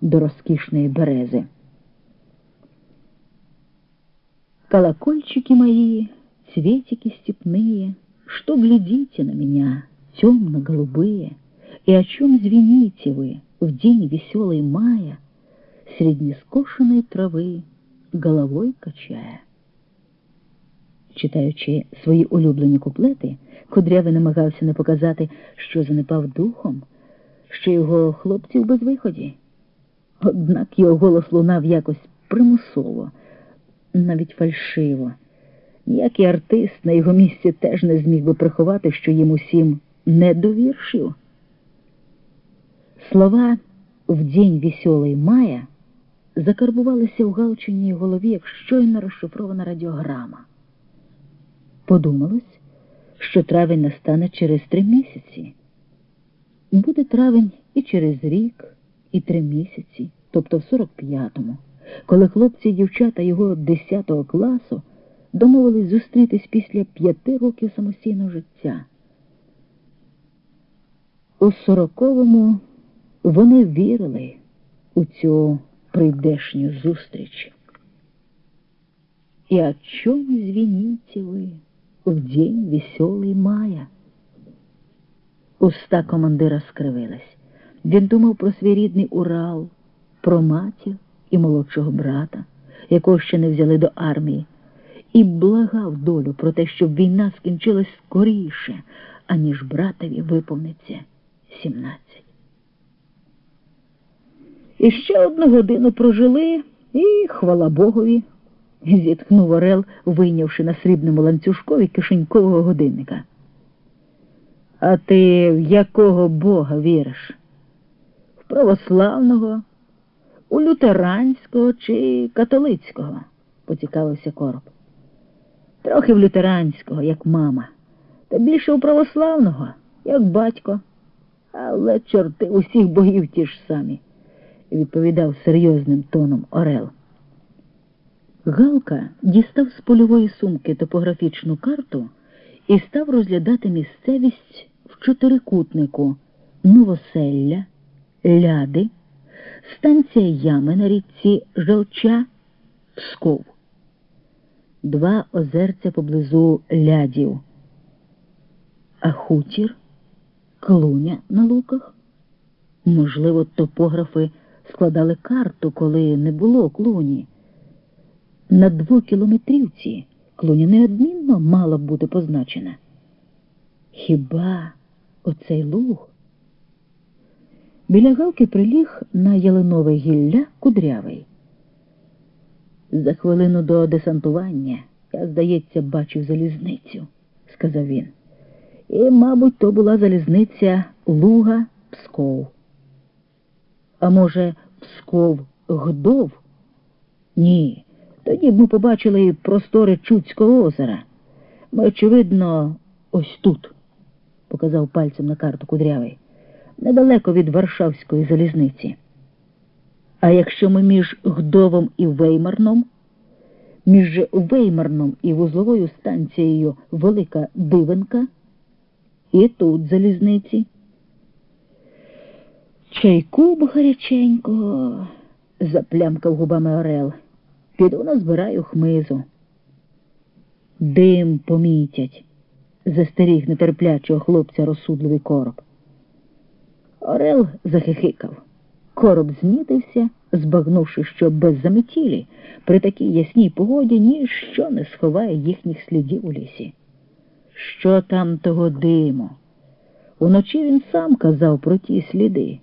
до розкішної берези. Колокольчики мои, цветики степные, Что глядите на меня, темно-голубые, И о чем звените вы в день веселый мая Средь скошенной трави, головой качая? Читаючи свої улюблені куплети, Кудрявий намагався не показати, що занепав духом, що його хлопці в безвиході. Однак його голос лунав якось примусово, навіть фальшиво. Ніякий артист на його місці теж не зміг би приховати, що їм усім не довіршив. Слова в день веселий мая закарбувалися в Галчиній голові, як щойно розшифрована радіограма. Подумалось, що травень настане через три місяці. Буде травень і через рік, і три місяці, тобто в 45-му, коли хлопці і дівчата його 10 класу домовились зустрітись після п'яти років самостійного життя. У 40-му вони вірили у цю прийдешню зустріч. І о чому звініте ви? в день веселий мая. Уста командира скривилась. Він думав про свій рідний Урал, про матір і молодшого брата, якого ще не взяли до армії, і благав долю про те, щоб війна скінчилась скоріше, аніж братові виповниться сімнадцять. І ще одну годину прожили, і хвала Богові зітхнув Орел, вийнявши на срібному ланцюжкові кишенькового годинника. А ти в якого бога віриш? Православного, у лютеранського чи католицького? поцікавився короб. Трохи в лютеранського, як мама, та більше у православного, як батько. Але чорти усіх богів ті ж самі, відповідав серйозним тоном Орел. Галка дістав з польової сумки топографічну карту і став розглядати місцевість в чотирикутнику Новоселля, Ляди, станція Ями на річці Желча, Псков, два озерця поблизу лядів, а хутір, клуня на луках. Можливо, топографи складали карту, коли не було клуні. На двокілометрівці клуня неодмінно мала б бути позначена. Хіба оцей луг? Біля галки приліг на ялинове гілля кудрявий. За хвилину до десантування я, здається, бачив залізницю, сказав він. І, мабуть, то була залізниця Луга Псков. А може, Псков Гдов? Ні. Тоді б ми побачили простори Чудського озера. Ми, очевидно, ось тут, показав пальцем на карту кудрявий, недалеко від Варшавської залізниці. А якщо ми між Гдовом і Веймарном, між Веймарном і вузловою станцією Велика Дивенка, і тут залізниці. Чайку б гаряченько, заплямкав губами Орел. Піду назбираю хмизу. Дим помітять, застеріг нетерплячого хлопця розсудливий короб. Орел захихикав. Короб знітився, збагнувши, що без заметілі при такій ясній погоді ніщо не сховає їхніх слідів у лісі. Що там того диму? Уночі він сам казав про ті сліди.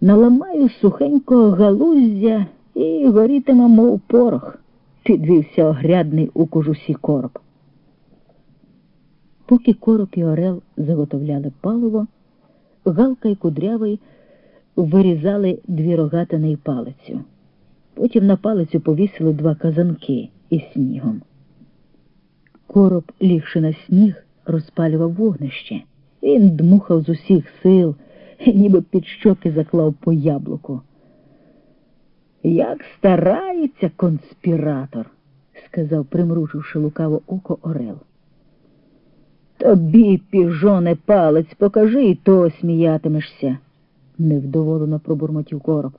Наламаю сухенького галуздя і горітиме, мов порох, підвівся огрядний у кожусі короб. Поки короб і орел заготовляли паливо, Галка і кудрявий вирізали дві рогатини і палицю. Потім на палицю повісили два казанки із снігом. Короб, лігши на сніг, розпалював вогнище. Він дмухав з усіх сил, ніби під щоки заклав по яблуку. Як старається конспіратор, сказав, примруживши лукаво око Орел. Тобі, піжоне, палець покажи, і то сміятимешся. невдоволено пробурмотів короб.